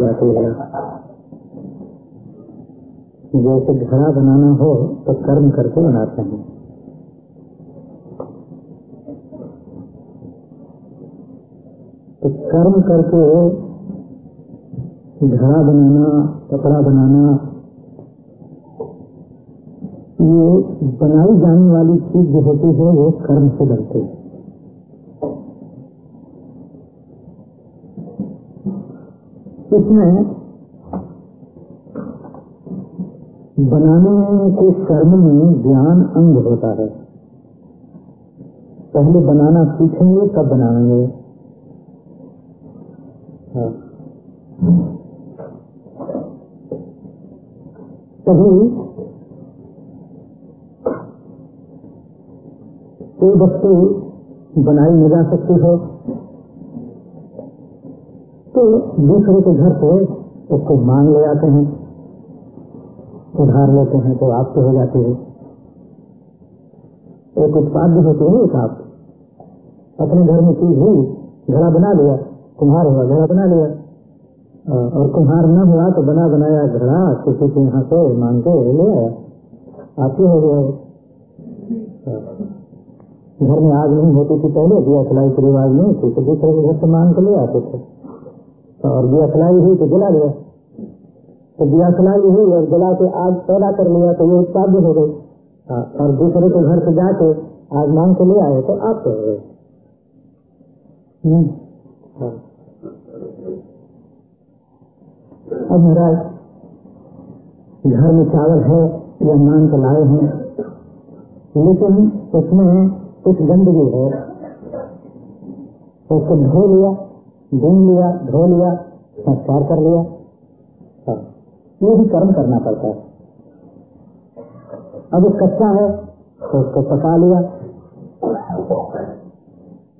जाती है जैसे घड़ा बनाना हो तो कर्म करके बनाते हैं। तो कर्म करके घड़ा बनाना, कपड़ा बनाना, ये बनाई जाने वाली चीज़ जो होती है, वो कर्म से बनती है। इसमें बनाने के कर्म में ज्ञान अंग होता है। पहले बनाना सीखेंगे, तब बनाएँगे। कभी कोई वस्तु बनाई नहीं जा सकती है। तो दूसरे के घर से उसको मांग ले आते हैं, उधार लेते हैं तो आपके हो जाती है। एक उत्पाद भी होती है एक आप। अपने घर में चीज़ हुई, घड़ा बना लिया, कुम्हार हुआ, घड़ा बना लिया। और कुम्हार न हुआ तो बना बनाया घड़ा, किसी के यहाँ से मांग के ले आया। आपके हो गया घर में आग नहीं होती थी पहले, दिया, खिलाई के रिवाज नहीं थी तो दूसरे के घर से मांग के ले आते थे। और दिया खिलाई हुई तो जला लिया तो दिया खिलाई हुई और जला के आग पैदा कर लिया तो ये उत्पाद हो गई और दूसरे के घर से जाके आग मांग के ले आए तो आप हो गए। अब महाराज, घर में चावल है या मान के लाए हैं। लेकिन उसमें कुछ गंदगी है। तो उसको धो लिया। धुन लिया धो लिया संस्कार कर लिया। ये भी कर्म करना पड़ता है। अब कच्चा है तो उसको पका लिया।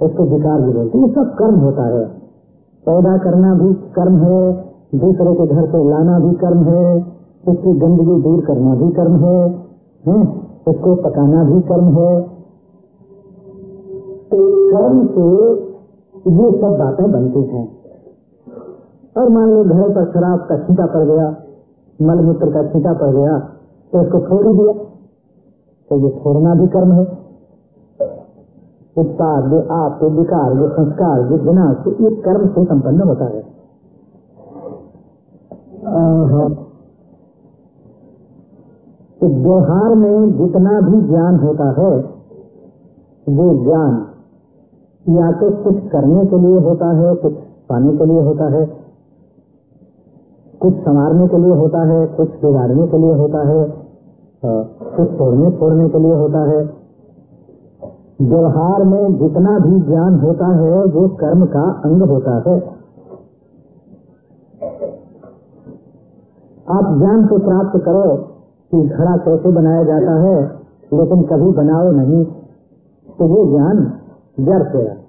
उसको विकार भी बोलते ये सब कर्म होता है। पैदा करना भी कर्म है दूसरे के घर से लाना भी कर्म है उसकी गंदगी दूर करना भी कर्म है, है? उसको पकाना भी कर्म है। तो कर्म से ये सब बातें बनती हैं। और मान लो घर पर शराब का छींटा पड़ गया मलमूत्र का छीटा पड़ गया तो उसको छोड़ ही दिया तो ये छोड़ना भी कर्म है। उत्पाद जो आप जो विकार जो संस्कार जो विनाश ये कर्म से संपन्न होता है। तो व्यवहार में जितना भी ज्ञान होता है वो ज्ञान या तो कुछ करने के लिए होता है, कुछ पाने के लिए होता है, कुछ संवारने के लिए होता है, कुछ बिगाड़ने के लिए होता है कुछ तोड़ने फोड़ने के लिए होता है। व्यवहार में जितना भी ज्ञान होता है, वो कर्म का अंग होता है। आप ज्ञान को प्राप्त करो कि घड़ा कैसे बनाया जाता है, लेकिन कभी बनाओ नहीं। तो वो ज्ञान व्यर्थ है।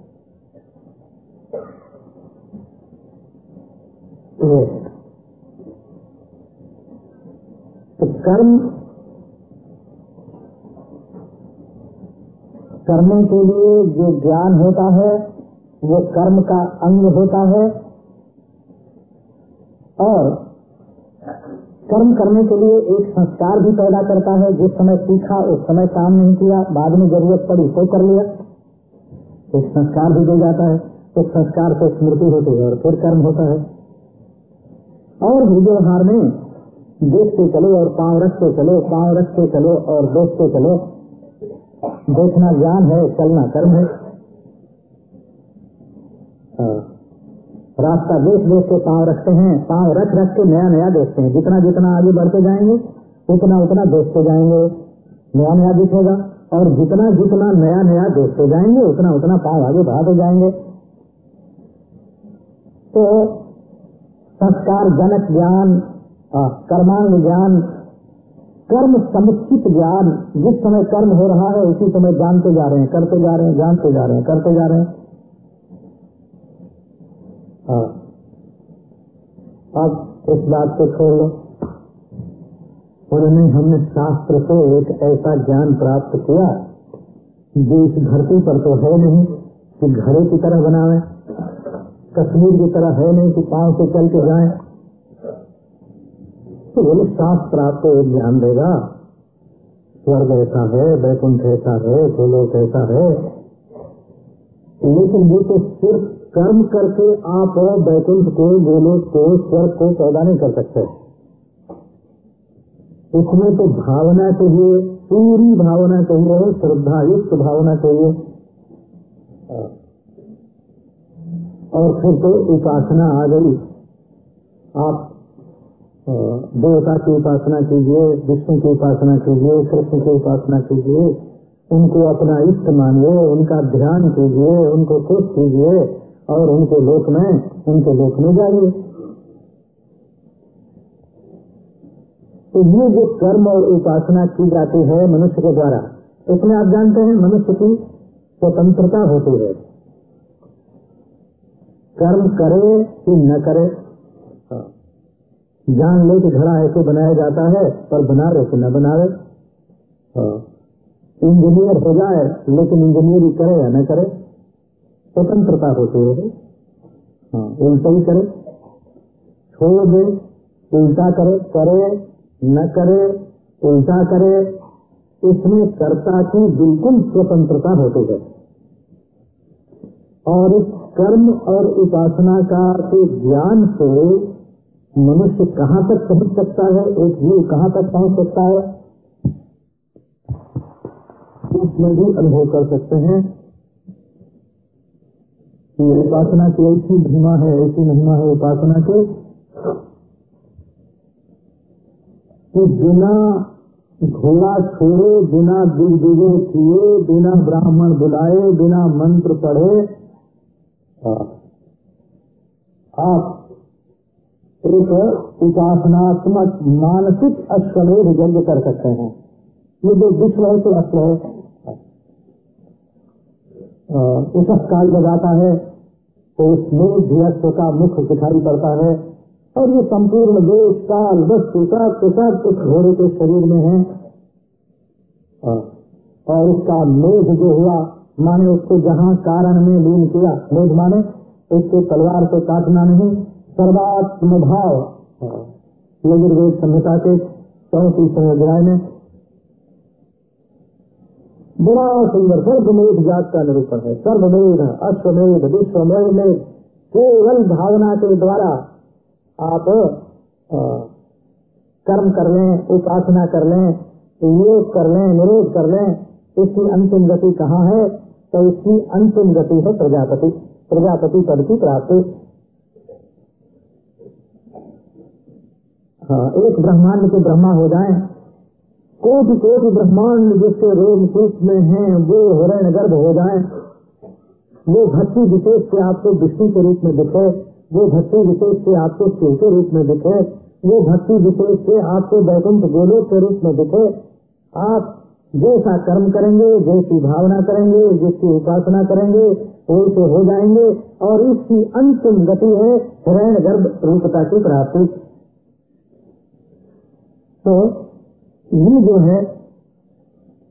कर्म करने के लिए जो ज्ञान होता है, वो कर्म का अंग होता है। और कर्म करने के लिए एक संस्कार भी पैदा करता है, जिस समय सीखा, उस समय काम नहीं किया, बाद में ज़रूरत पड़ी तो कर लिया। एक संस्कार भी दे जाता है। तो संस्कार से स्मृति होती है और फिर कर्म होता है। और भी व्यवहार में देखते चलो और पाँव रखते चलो, पाँव रखते चलो और देखते चलो। देखना ज्ञान है, चलना कर्म है। रास्ता देख देख के पाँव रखते हैं, पाँव रख रख के नया नया देखते हैं। जितना जितना आगे बढ़ते जाएँगे, उतना उतना देखते जाएँगे। नया नया दिखेगा और जितना जितना नया नया देखते जाएँगे, उतना उतना पाँव आगे बढ़ाते जाएँगे। तो संस्कार जनक ज्ञान कर्मांग ज्ञान कर्म समुचित ज्ञान, जिस समय कर्म हो रहा है, उसी समय जानते जा रहे हैं, करते जा रहे हैं, जानते जा रहे हैं, करते जा रहे हैं। हाँ। अब इस बात को छोड़। लो उन्होंने हमने शास्त्र से एक ऐसा ज्ञान प्राप्त किया, जो इस धरती पर तो है नहीं, कि घरे की तरह बनावे कश्मीर की तरह है नहीं कि पाँव से चल के जाए। तो बोले, शास्त्र आपको ध्यान देगा। स्वर्ग ऐसा है, वैकुंठ ऐसा है, गोलोक ऐसा है। लेकिन ये तो सिर्फ़ कर्म करके आप वैकुंठ को, गोलोक को, स्वर्ग को पैदा नहीं कर सकते। उसमें तो भावना चाहिए, पूरी भावना चाहिए श्रद्धा युक्त भावना चाहिए। और फिर तो उपासना आ गई। आप देवता की उपासना कीजिए, विष्णु की उपासना कीजिए, कृष्ण की उपासना कीजिए, उनको अपना इष्ट मानिए, उनका ध्यान कीजिए, उनको खुश कीजिए और उनके लोक में, उनके लोक में जाइए। तो ये जो कर्म और उपासना की जाती है मनुष्य के द्वारा, इसमें आप जानते हैं मनुष्य की स्वतंत्रता होती है। कर्म करे कि न करे जान ले कि घड़ा ऐसे बनाया जाता है, पर बना रहे कि न बना रहे। इंजीनियर हो जाए, लेकिन इंजीनियरिंग करे या न करे, स्वतंत्रता होती है हाँ उल्टा ही करे। छोड़ दे, उल्टा करे करे, न करे, उल्टा करे। इसमें कर्ता की बिल्कुल स्वतंत्रता होती है। और इस कर्म और उपासना के ज्ञान से मनुष्य कहाँ तक पहुँच सकता है? एक जीव कहाँ तक पहुँच सकता है? उसमें भी अनुभव कर सकते हैं। कि उपासना की ऐसी महिमा है, ऐसी महिमा है उपासना के, कि बिना घोड़ा छोड़े, बिना दिल दिगे किए, बिना ब्राह्मण बुलाए, बिना मंत्र पढ़े आप एक उपासनात्मक मानसिक अश्वमेध यज्ञ कर सकते हैं। ये जो विश्व है तो अश्व है। उस काल जब आता है तो उसमें भी अश्व का मुख दिखाई पड़ता है, और ये संपूर्ण देश काल, वस्तु सब सब उस घोड़े के शरीर में है। और उसका मेघ जो हुआ, माने उसको जहाँ कारण में लीन किया, मेघ माने, उसको तलवार से काटना नहीं सर्वात्म भाव यजुर्वेद संहिता के चौतीसवें अध्याय में, बड़ा सुंदर सर्वमेध जात का निरूपण है। सर्वमेध अश्वमेध विश्वमेध में केवल भावना के द्वारा आप कर्म कर लें, उपासना कर लें, योग कर लें, निरोध कर लें, इसकी अंतिम गति कहाँ है? तो इसकी अंतिम गति है प्रजापति। प्रजापति पद की प्राप्ति। हाँ एक ब्रह्मांड के ब्रह्मा हो जाएँ। कोटि कोटि ब्रह्मांड जिसके रोग सूख में हैं, वो हृदय गर्भ हो जाए। वो भक्ति विशेष से आपको विष्णु के रूप में दिखे, वो भक्ति विशेष से आपको शिव के रूप में दिखे, वो भक्ति विशेष से आपको वैकुंठ गोलोक के रूप में दिखे। आप जैसा कर्म करेंगे, जैसी भावना करेंगे, जिसकी उपासना करेंगे वैसे हो जाएँगे। और इसकी अंतिम गति है हिरण गर्भ रूपता की प्राप्ति। तो ये जो है,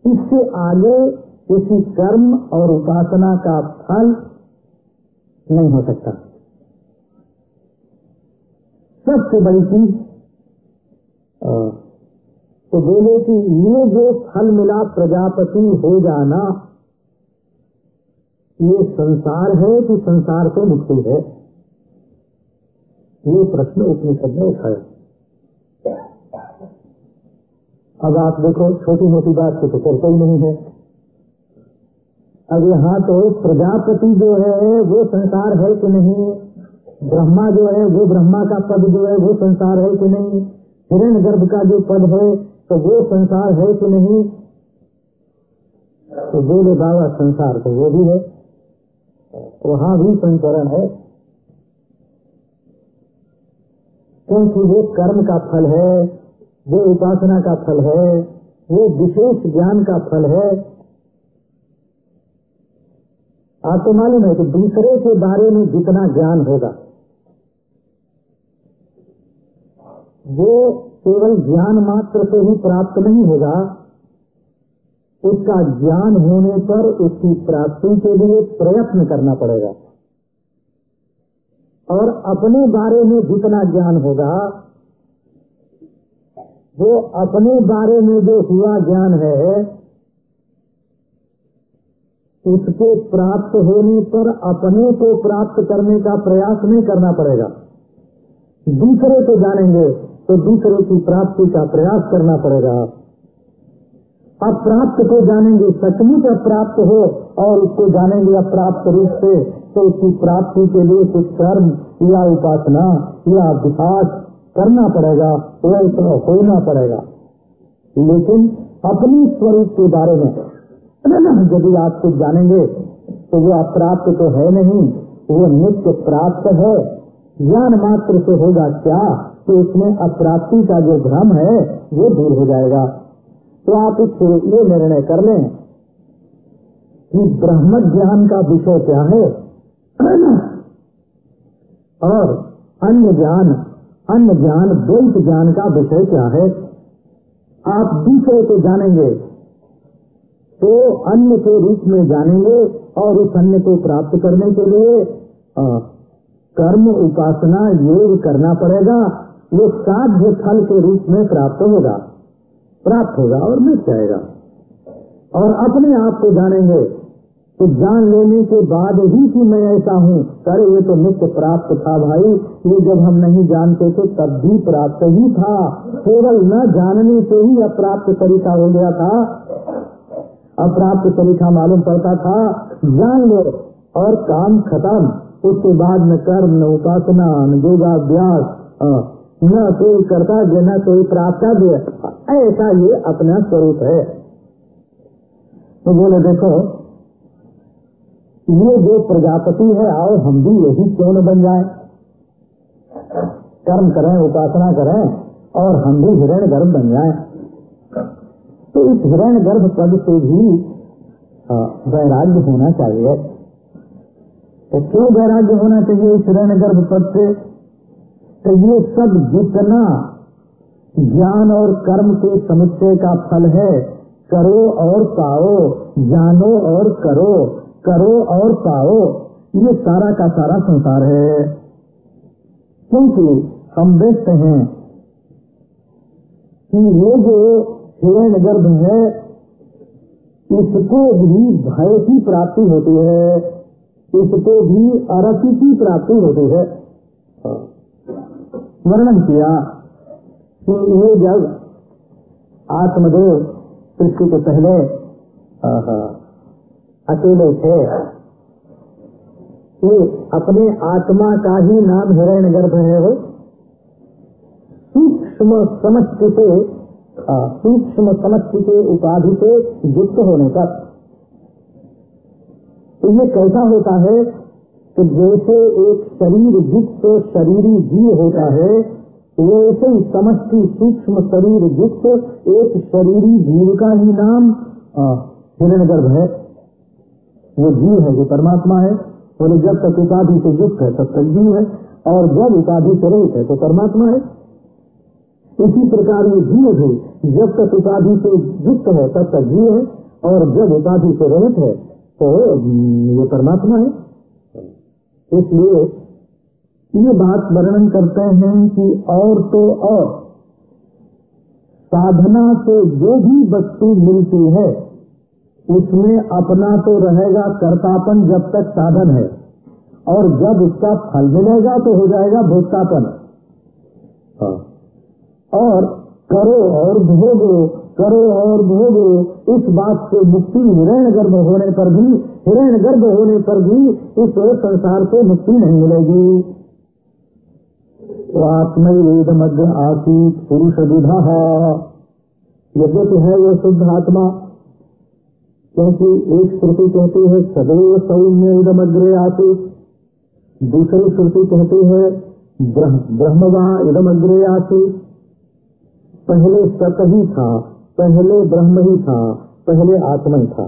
इससे आगे किसी कर्म और उपासना का फल नहीं हो सकता। सबसे बड़ी चीज़ तो बोले कि ये जो फल मिला प्रजापति हो जाना, ये संसार है कि संसार से मुक्ति है? ये प्रश्न उपनिषद में उठाया अब आप देखो, छोटी मोटी बात तो चर्चा ही नहीं है। अब यहाँ तो प्रजापति जो है, वो संसार है कि नहीं? ब्रह्मा जो है, वो ब्रह्मा का पद जो है, वो संसार है कि नहीं? हिरण गर्भ का जो पद है तो वो संसार है कि नहीं? तो बोले, बाबा, संसार तो वो भी है। वहाँ भी संचरण है। क्योंकि वो कर्म का फल है। वो उपासना का फल है, वो विशेष ज्ञान का फल है। आपको मालूम है कि दूसरे के बारे में जितना ज्ञान होगा, वो केवल ज्ञान मात्र से ही प्राप्त नहीं होगा, उसका ज्ञान होने पर उसकी प्राप्ति के लिए प्रयत्न करना पड़ेगा। और अपने बारे में जितना ज्ञान होगा वो अपने बारे में जो हुआ ज्ञान है, उसके प्राप्त होने पर अपने को प्राप्त करने का प्रयास नहीं करना पड़ेगा। दूसरे को जानेंगे तो दूसरे की प्राप्ति का प्रयास करना पड़ेगा। अप्राप्त को जानेंगे, सचमुच अप्राप्त हो, और उसको जानेंगे अप्राप्त रूप से तो उसकी प्राप्ति के लिए कुछ कर्म या उपासना या अभ्यास करना पड़ेगा, वह होना पड़ेगा। लेकिन अपनी स्वरूप के बारे में, यदि आप कुछ जानेंगे तो वो अप्राप्त तो है नहीं, वो नित्य प्राप्त है। ज्ञान मात्र से होगा क्या? कि उसमें अप्राप्ति का जो भ्रम है, वो दूर हो जाएगा। तो आप इससे ये निर्णय कर लें कि ब्रह्म ज्ञान का विषय क्या है। और अन्य ज्ञान अन्य ज्ञान द्वैत ज्ञान का विषय क्या है? आप दूसरे को जानेंगे तो अन्य के रूप में जानेंगे और उस अन्य को प्राप्त करने के लिए आ, कर्म उपासना योग करना पड़ेगा वो साध्य फल के रूप में प्राप्त होगा प्राप्त होगा और मिल जाएगा। और अपने आप को जानेंगे तो जान लेने के बाद ही कि मैं ऐसा हूँ। अरे, ये तो नित्य प्राप्त था भाई। ये जब हम नहीं जानते थे, तब भी प्राप्त ही था। केवल न जानने से ही अप्राप्त तरीका हो गया था। अप्राप्त तरीका मालूम पड़ता था। जान लो और काम खत्म। उसके बाद न कर्म, न उपासना, न योगाभ्यास। न कोई कर्तव्य, न कोई प्राप्तव्य। ऐसा ये अपना स्वरूप है। तो बोले, देखो ये जो प्रजापति है, आओ हम भी यही क्यों न बन जाए? कर्म करें, उपासना करें, और हम भी हिरण गर्भ बन जाए। तो इस हिरण गर्भ पद से भी वैराग्य होना चाहिए। तो क्यों वैराग्य होना चाहिए इस हिरण गर्भ पद से? तो ये सब जितना ज्ञान और कर्म के समुच्चय का फल है, करो और पाओ, जानो और करो। करो और पाओ। ये सारा का सारा संसार है। क्योंकि हम देखते हैं। कि ये जो हिरण गर्भ है, इसको भी भय की प्राप्ति होती है। इसको भी अरति की प्राप्ति होती है। वर्णन किया कि ये जब आत्मदेव, सृष्टि के पहले। अकेले थे। ये अपने आत्मा का ही नाम हिरण गर्भ है वो। सूक्ष्म समष्टि से सूक्ष्म समष्टि के उपाधि से युक्त होने पर। तो ये कैसा होता है कि जैसे एक शरीर युक्त शरीरी जीव होता है, वैसे ही समष्टि सूक्ष्म शरीर युक्त एक शरीरी जीव का ही नाम हिरण गर्भ है। वो जीव है जो परमात्मा है बोले जब तक उपाधि से युक्त है, तब तक जीव है, और जब उपाधि से रहित है तो परमात्मा है। इसी प्रकार ये जीव भी जब तक उपाधि से युक्त है, तब तक जीव है, और जब उपाधि से रहित है तो ये परमात्मा है। इसलिए ये बात वर्णन करते हैं कि और तो और, साधना से जो भी वस्तु मिलती है उसमें अपना तो रहेगा कर्तापन जब तक साधन है, और जब उसका फल मिलेगा तो हो जाएगा भोक्तापन। हाँ। और करो और भोगो, करो और भोगो, इस बात से मुक्ति हिरण गर्भ होने पर भी हिरण गर्भ होने पर भी इस संसार से मुक्ति नहीं मिलेगी। तो आत्मवेद मध्य आशीत पुरुष विधा। यद्यपि है वो शुद्ध आत्मा क्योंकि एक श्रुति कहती है, सदैव सौम्य इदमग्रे आते दूसरी श्रुति कहती है ब्रह्मवा इदमग्रे आते पहले सत ही था, पहले ब्रह्म ही था, पहले आत्मा था।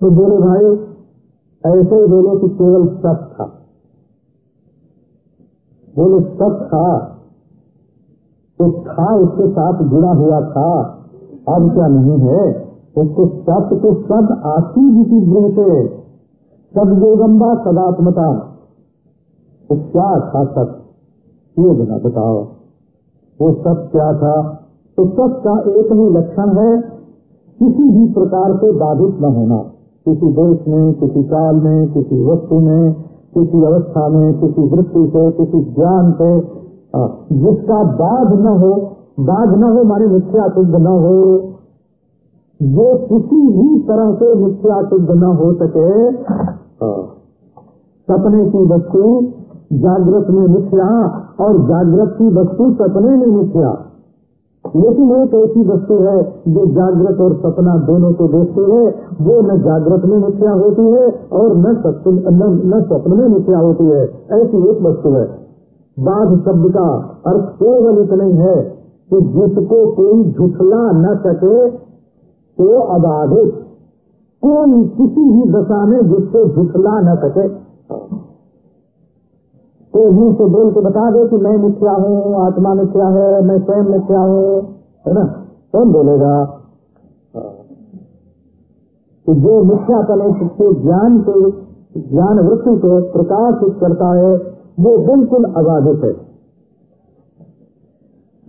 तो बोले भाई, ऐसे ही बोले कि केवल सत था। बोले सत था तो था उसके साथ जुड़ा हुआ था। अब क्या नहीं है? उसको सत्य को सब आती जीती से सदयोगम्बा सदात्मता। तो क्या था सत्य ये बना बताओ। वो सत्य क्या था? तो सत्य का एक ही लक्षण है, किसी भी प्रकार से बाधित न होना। किसी देश में, किसी काल में, किसी वस्तु में, किसी अवस्था में, किसी वृत्ति से, किसी ज्ञान से जिसका बाध न हो बाध न हो माने मिथ्या शुद्ध न हो। जो किसी भी तरह से मिथ्या शुद्ध न हो सके। सपने की वस्तु जागृत में मिथ्या और जागृत की वस्तु सपने में मिथ्या। लेकिन एक ऐसी वस्तु है जो जागृत और सपना दोनों को देखते है। वो न जागृत में मिथ्या होती है और न न स्वप्न में मिथ्या होती है। ऐसी एक वस्तु है। बाध शब्द का अर्थ केवल इतना ही है कि जिसको कोई झुठला न सके तो अबाधित। कोई किसी भी दशा में जिसको झुठला न सके। तो मुँह से बोल के बता दे कि मैं मिथ्या हूँ, आत्मा मिथ्या है, मैं स्वयं मिथ्या हूँ, है ना? कौन बोलेगा? कि जो मिथ्या तनिक के ज्ञान को ज्ञान वृत्ति को प्रकाशित करता है, वो बिल्कुल अबाधित है।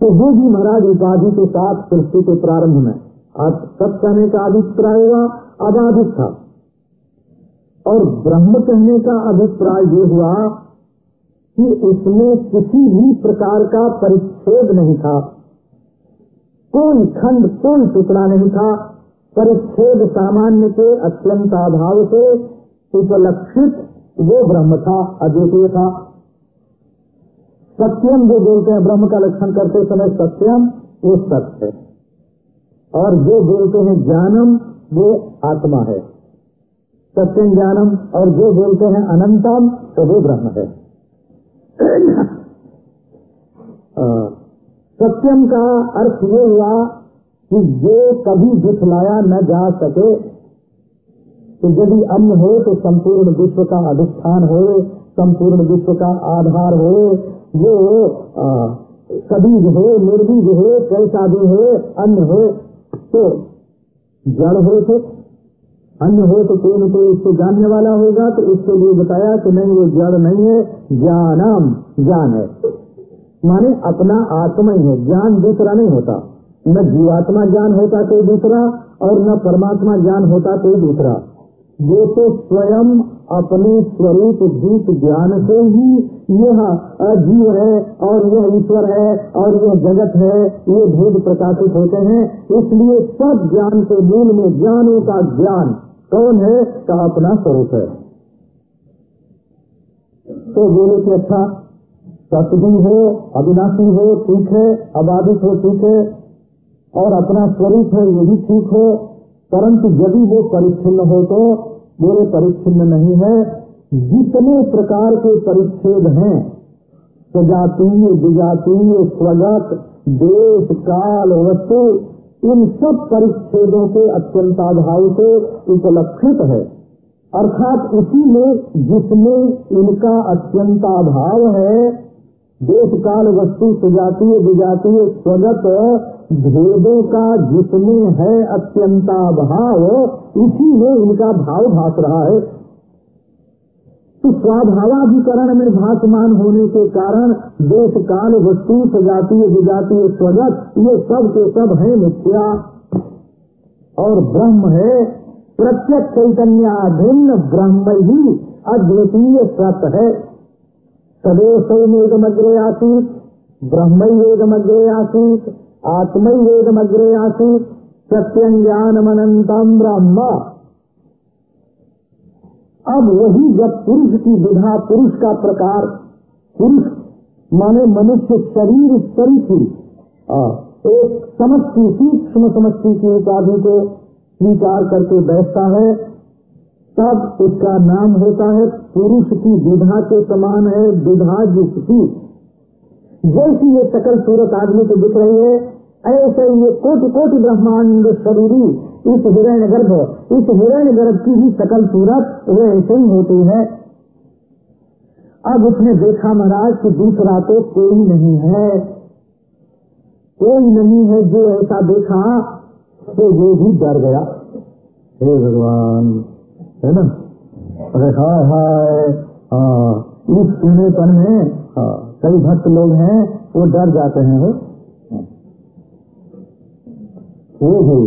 तो वो भी महाराज उपाधि के साथ सृष्टि के प्रारंभ में। आज सब कहने का अभिप्राय अबाधित था। और ब्रह्म कहने का अभिप्राय ये हुआ कि उसमें किसी भी प्रकार का परिच्छेद नहीं था। कोई खंड, कोई टुकड़ा नहीं था। परिच्छेद सामान्य के अत्यंत अभाव से उपलक्षित वो ब्रह्म था, अद्वितीय था। सत्यम जो बोलते हैं, ब्रह्म का लक्षण करते समय सत्यम वो सत्य है। और जो बोलते हैं ज्ञानम, वो आत्मा है। सत्यम ज्ञानम, और जो बोलते हैं अनंतम तो वो ब्रह्म है। सत्यम का अर्थ ये हुआ कि जो कभी दिखलाया न जा सके। तो यदि अन्न हो तो संपूर्ण विश्व का अधिष्ठान हो संपूर्ण विश्व का आधार हो वो कभी हो निर्बीज हो कैसा भी हो, अन्न हो तो जड़ हो तो अन्न हो तो कोई न कोई उसको जानने वाला होगा तो उसके लिए बताया कि नहीं, वो जड़ नहीं है, ज्ञानम, ज्ञान है। माने अपना आत्मा ही है, ज्ञान दूसरा नहीं होता। न जीवात्मा ज्ञान होता कोई दूसरा, और न परमात्मा ज्ञान होता कोई दूसरा। वो तो स्वयं अपने स्वरूप भूत ज्ञान से ही यह जीव है और यह ईश्वर है और यह जगत है, ये भेद प्रकाशित होते हैं। इसलिए सब ज्ञान के मूल में ज्ञानों का ज्ञान। कौन है? का अपना स्वरूप है। तो बोले कि अच्छा सतभी हो, अविनाशी हो, ठीक है, अबाधित हो, ठीक है, और अपना स्वरूप है, ये भी ठीक हो, परंतु यदि वो परिच्छिन्न हो तो बोले परिच्छिन्न नहीं है, जितने प्रकार के परिच्छेद हैं, सजातीय, विजातीय, स्वगत, देश, काल, वस्तु, इन सब परिच्छेदों के अत्यंताभाव से उपलक्षित है। अर्थात उसी में जिसमें इनका अत्यंताभाव है, देश, काल, वस्तु, सजातीय, विजातीय, स्वगत भेदों का जिसमें है अत्यंताभाव इसी में इनका भाव भास रहा है। तो स्वाभावाधिकरण में भाषमान होने के कारण देश काल वस्तु सजातीय विजातीय, स्वगत, ये सब के सब है मिथ्या। और ब्रह्म है, प्रत्यक्ष चैतन्याधीन ब्रह्म ही अद्वितीय सत है। सदैव सौमेघमग्रे आसीत, ब्रह्म वेदमग्रे आसीत। आत्मय वेदमग्रे आसीत सत्यं ज्ञानमनंतम ब्रह्म। अब वही जब पुरुष की विधा पुरुष का प्रकार, पुरुष माने मनुष्य शरीर स्तरी की एक समष्टि सूक्ष्म समष्टि की उपाधि को स्वीकार करके बैठता है, तब उसका नाम होता है पुरुष की विधा के समान है विधा जिसकी। जैसी ये सकल सूरत आदमी को दिख रही है ऐसे ये कोटि कोटि ब्रह्मांड शरीरी इस हिरण गर्भ इस हिरण गर्भ की ही सकल सूरत वो ऐसे ही होती है। अब उसने देखा महाराज कि दूसरा तो कोई नहीं है। कोई नहीं है जो ऐसा देखा तो वो भी डर गया। हे भगवान है ना? अरे हाय हाय हाँ, इस सुनेपन में हाँ, कई भक्त लोग हैं वो डर जाते हैं। वो वो भी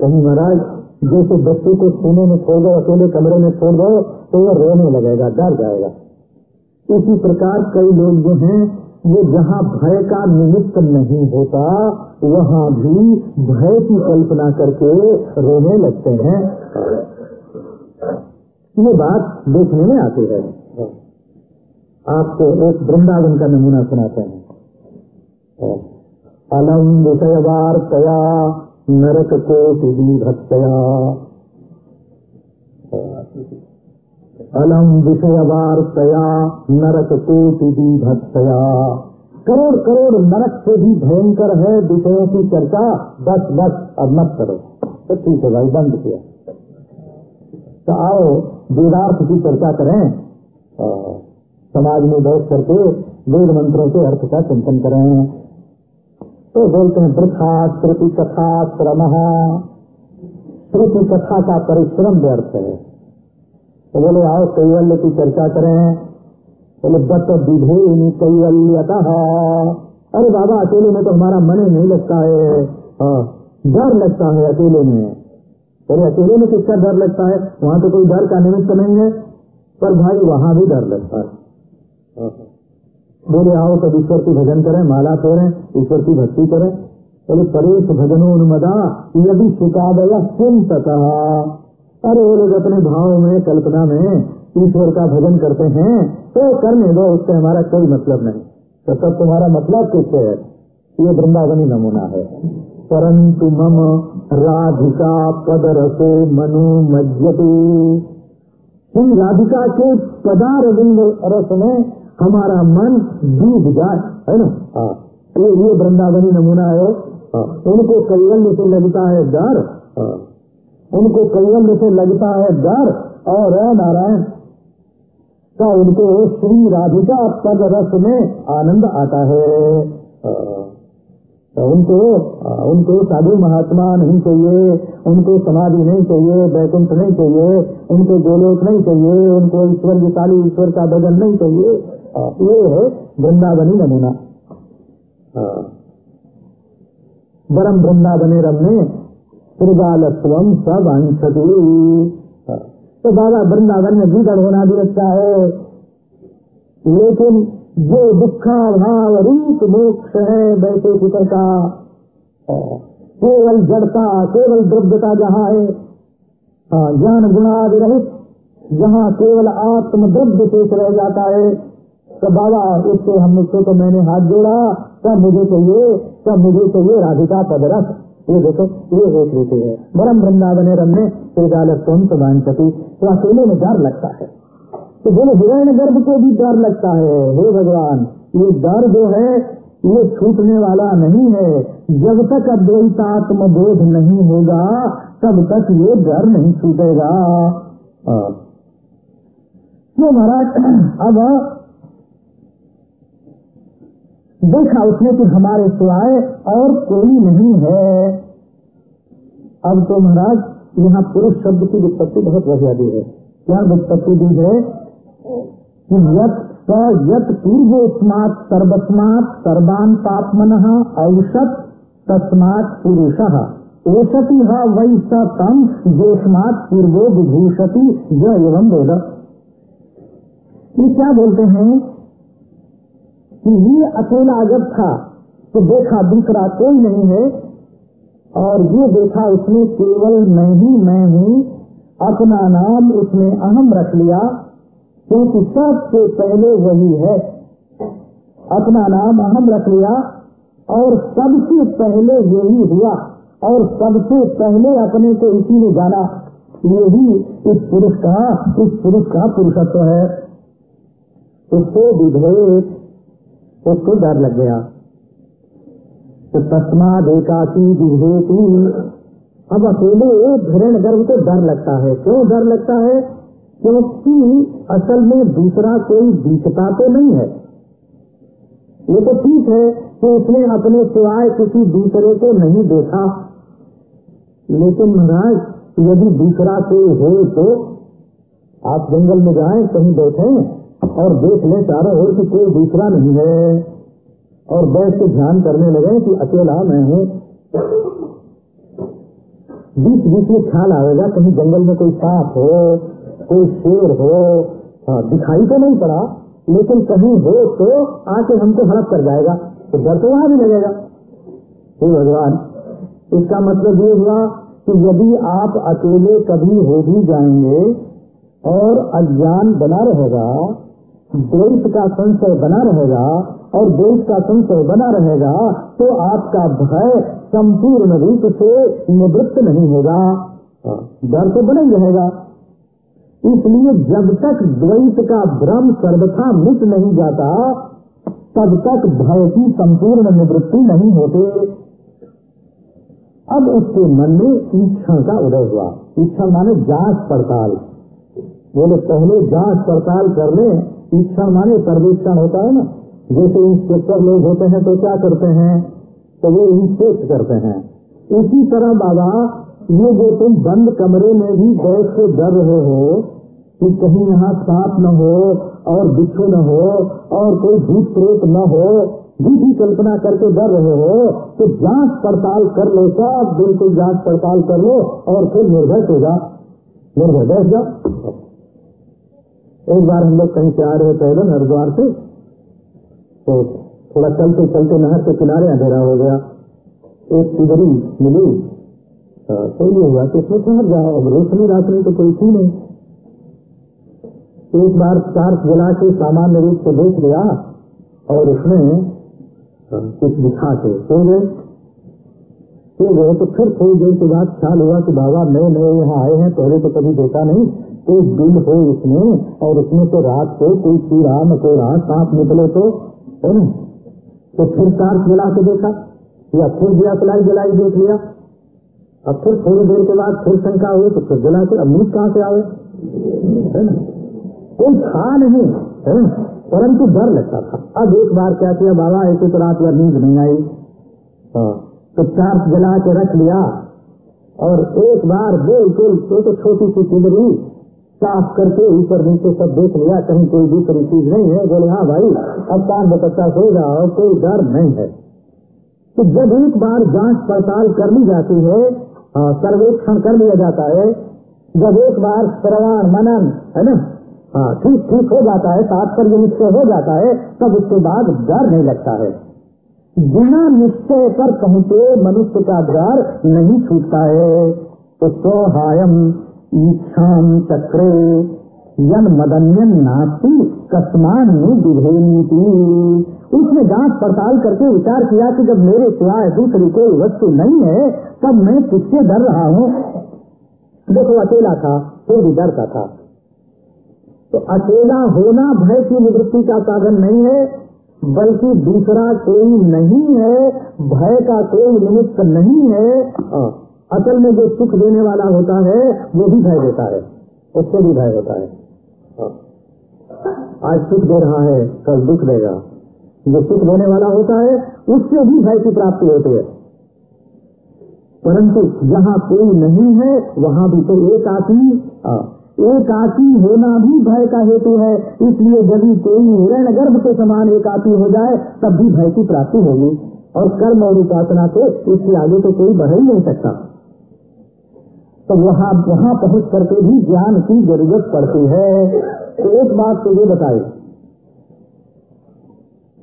कहीं महाराज, जैसे बच्चे को सोने में छोड़ दो, अकेले कमरे में छोड़ दो तो वो रोने लगेगा, डर जाएगा। इसी प्रकार कई लोग जो हैं, वो जहाँ भय का निमित्त नहीं होता, वहाँ भी भय की कल्पना करके रोने लगते हैं। ये बात देखने में आती है। आपको एक वृंदावन का नमूना सुनाते हैं। अलम विषय वार्तया नरक कोटि भक्तया अलम विषय वार्तया नरक कोटि भक्तया करोड़ करोड़ नरक से भी भयंकर है विषयों की चर्चा। बस बस, अब मत करो। तो ठीक है भाई, बंद किया। तो आओ, वेदार्थ की चर्चा करें। समाज में बैठ करके वेद मंत्रों के अर्थ का चिंतन करें। तो बोलते हैं वृथा, श्रुति कथा, श्रम। श्रुति कथा का परिश्रम व्यर्थ है। तो बोले, आओ कैवल्य की चर्चा करें। बोले दत्त विधे कैवल्यता। अरे बाबा, अकेले में तो हमारा मन ही नहीं लगता है। डर लगता है अकेले में। अरे अकेले में किसका डर लगता है? वहाँ तो कोई डर का निमित्त नहीं है, पर भाई, वहाँ भी डर लगता है। बोले, आओ कब ईश्वर की भजन करें, माला फेरें ईश्वर की भक्ति करें। बोले, परेश भजनोन्मदा यदि सुखादया चिंतक अरे वो लोग अपने भाव में, कल्पना में ईश्वर का भजन करते हैं तो करने दो, उससे हमारा कोई मतलब नहीं। तो सब तुम्हारा मतलब किससे है? ये वृंदावनी नमूना है। परंतु मम राधिका पद रसो मनु मज्जती। राधिका के पदार रस में हमारा मन डूब जाए, है ना? हाँ। ये वृंदावनी नमूना है। हाँ। उनको कैवल्य से लगता है डर। हाँ। उनको कैवल्य से लगता है डर। और नारायण का उनको श्री राधिका पद रस में आनंद आता है? हाँ। तो उनको उनको साधु महात्मा नहीं चाहिए, उनको समाधि नहीं चाहिए वैकुंठ नहीं चाहिए, उनको गोलोक नहीं चाहिए, उनको ईश्वर विशाली ईश्वर का भजन नहीं चाहिए। ये है वृंदावनी नमूना। बरम वृंदावने रमने त्रिगालत्व सब अंशति तो बाबा वृंदावन में गीदड़ होना भी अच्छा है। लेकिन जो दुखा भाव रूप मोक्ष है वैसे पितर का केवल जड़ता, केवल द्रव्यता जहाँ है ज्ञान गुणाविरहित जहाँ केवल आत्म द्रव्य शेष रह जाता है। तो बाबा उससे हम मुझसे तो मैंने हाथ जोड़ा क्या मुझे चाहिए क्या मुझे चाहिए, राधिका पदरस। ये देखो, ये एक रीति है। बरम वृंदावन रमने त्रिजालत्म प्रधानपति तो अकेले में डर लगता है। तो बोले हिरण गर्भ को भी डर लगता है। हे भगवान, ये डर जो है, ये छूटने वाला नहीं है। जब तक अद्वैतात्म बोध नहीं होगा, तब तक ये डर नहीं छूटेगा। क्यों महाराज, अब देखा उसने कि हमारे सिवाय और कोई नहीं है। अब तो महाराज, यहाँ पुरुष शब्द की वित्पत्ति बहुत बढ़िया दी है। क्या वित्पत्ति दी है? कि यत यत पूर्वोस्मात सर्वस्मात सर्वान पापमन औषत तस्मात पुरुष। ओषति वही सम जेस्मात पूर्वो विभूषति ज एवं वेद। ये क्या बोलते हैं? ये अकेला जब था तो देखा दूसरा कोई नहीं है, और ये देखा उसने केवल मैं ही, मैं हूँ, अपना नाम उसने अहम रख लिया, क्योंकि सबसे पहले वही है। अपना नाम अहम रख लिया, और सबसे पहले यही हुआ, और सबसे पहले अपने को इसी ने जाना। यही इस पुरुष का, इस पुरुष का पुरुषत्व है। उसको विभेद उसको डर लग गया। तो तस्माद एकाकी विभेती अब अकेले हिरण गर्भ को डर लगता है। क्यों डर लगता है? क्योंकि असल में दूसरा कोई दिखता तो नहीं है। ये तो ठीक है कि उसने अपने सिवाय किसी दूसरे को नहीं देखा। लेकिन महाराज, यदि दूसरा कोई हो तो आप जंगल में जाएँ, कहीं बैठे। और देख ले चारों ओर की कोई दूसरा नहीं है। और बैठ के ध्यान करने लगे कि अकेला मैं हूँ। बीच बीच में ख्याल आएगा कहीं जंगल में कोई सांप हो, कोई शेर हो। हाँ दिखाई तो नहीं पड़ा, लेकिन कहीं हो तो आके हमको हड़प कर जाएगा तो डर तो वहाँ भी लगेगा। हे भगवान, इसका मतलब ये हुआ कि यदि आप अकेले कभी हो भी जाएँगे और अज्ञान बना रहेगा द्वैत का संशय बना रहेगा और द्वैत का संशय बना रहेगा तो आपका भय संपूर्ण रूप से निवृत्त नहीं होगा। हाँ, डर तो बना ही रहेगा। इसलिए जब तक द्वैत का भ्रम सर्वथा मिट नहीं जाता तब तक भय की संपूर्ण निवृत्ति नहीं होते। अब उसके मन में ईक्षण का उदय हुआ। ईक्षण माने जाँच पड़ताल। बोले पहले जाँच पड़ताल कर ले ईक्षण माने सर्वेक्षण होता है ना। जैसे इंस्पेक्टर लोग होते हैं तो क्या करते हैं? तो वो इंस्पेक्ट करते हैं। इसी तरह बाबा, ये जो तुम बंद कमरे में भी बैठ के डर रहे हो, कि कहीं यहाँ सांप न हो, और बिच्छू न हो, और कोई भूत प्रेत न हो झूठी कल्पना करके डर रहे हो तो जाँच पड़ताल कर लो, सब बिल्कुल जाँच पड़ताल कर लो, और फिर निर्भय हो जा। निर्भय बैठ जा। एक बार हम लोग कहीं से आ रहे पैदल हरिद्वार से तो थोड़ा चलते चलते नहर के किनारे अंधेरा हो गया। एक तिगरी मिली। तो ये हुआ कि इसमें ठहर जाओ। अब रोशनी राशनी तो कोई थी नहीं। एक बार चार जला के सामान्य रूप से देख लिया और उसमें कुछ दिखा के सो गए? सो गए? तो फिर थोड़ी देर के बाद ख्याल हुआ कि बाबा नए नए यहाँ आए हैं, पहले तो कभी देखा नहीं। कोई दिन हो इसमें और उसमें तो रात को कोई कीड़ा मकोड़ा सांप निकले तो है ना? तो फिर तार जला के देखा या फिर दिया सलाई जलाई देख लिया। अब फिर थोड़ी देर के बाद फिर शंका हुई तो फिर जला के नींद कहाँ से आवे? कोई था नहीं है परंतु डर लगता था। अब एक बार क्या किया बाबा ऐसे तो रात भर नींद नहीं आई। तो चार जला के रख लिया और एक बार बिल्कुल तो, तो छोटी सी चिदरी साफ़ करके ऊपर नीचे सब देख लिया, कहीं कोई दूसरी चीज़ नहीं है। बोले हाँ भाई, अब कान बच्चा सो जाओ, कोई डर नहीं है। तो जब एक बार जाँच पड़ताल कर ली जाती है सर्वेक्षण कर लिया जाता है, जब एक बार श्रवण मनन, है ना? हाँ ठीक ठीक हो जाता है साफ़ तात्पर्य निश्चय हो जाता है, तब उसके बाद डर नहीं लगता है। बिना निश्चय पर पहुँचे मनुष्य का डर नहीं छूटता है। तो स्वहायम चक्रे यन मदन्यन नास्ती, कस्मान उसने जाँच पड़ताल करके विचार किया कि जब मेरे सिवाय दूसरी कोई वस्तु नहीं है, तब मैं किससे डर रहा हूँ? देखो, अकेला था, फिर भी डरता था। तो अकेला होना भय की निवृत्ति का साधन नहीं है, बल्कि दूसरा कोई नहीं है, भय का कोई निमित्त नहीं है। असल में जो सुख देने वाला होता है, वो भी भय देता है। उससे भी भय होता है। आज सुख दे रहा है, कल दुख देगा। जो सुख देने वाला होता है, उससे भी भय की प्राप्ति होती है। परंतु जहाँ कोई नहीं है, वहाँ भी तो एक आती। एकाकी होना भी भय का हेतु है। इसलिए यदि कोई हिरण गर्भ के समान एकाकी हो जाए, तब भी भय की प्राप्ति होगी। और कर्म और उपासना से इसके आगे तो कोई बढ़ ही नहीं सकता। तो वहाँ वहाँ पहुँच करके भी ज्ञान की ज़रूरत पड़ती है। तो एक बात तो ये बताए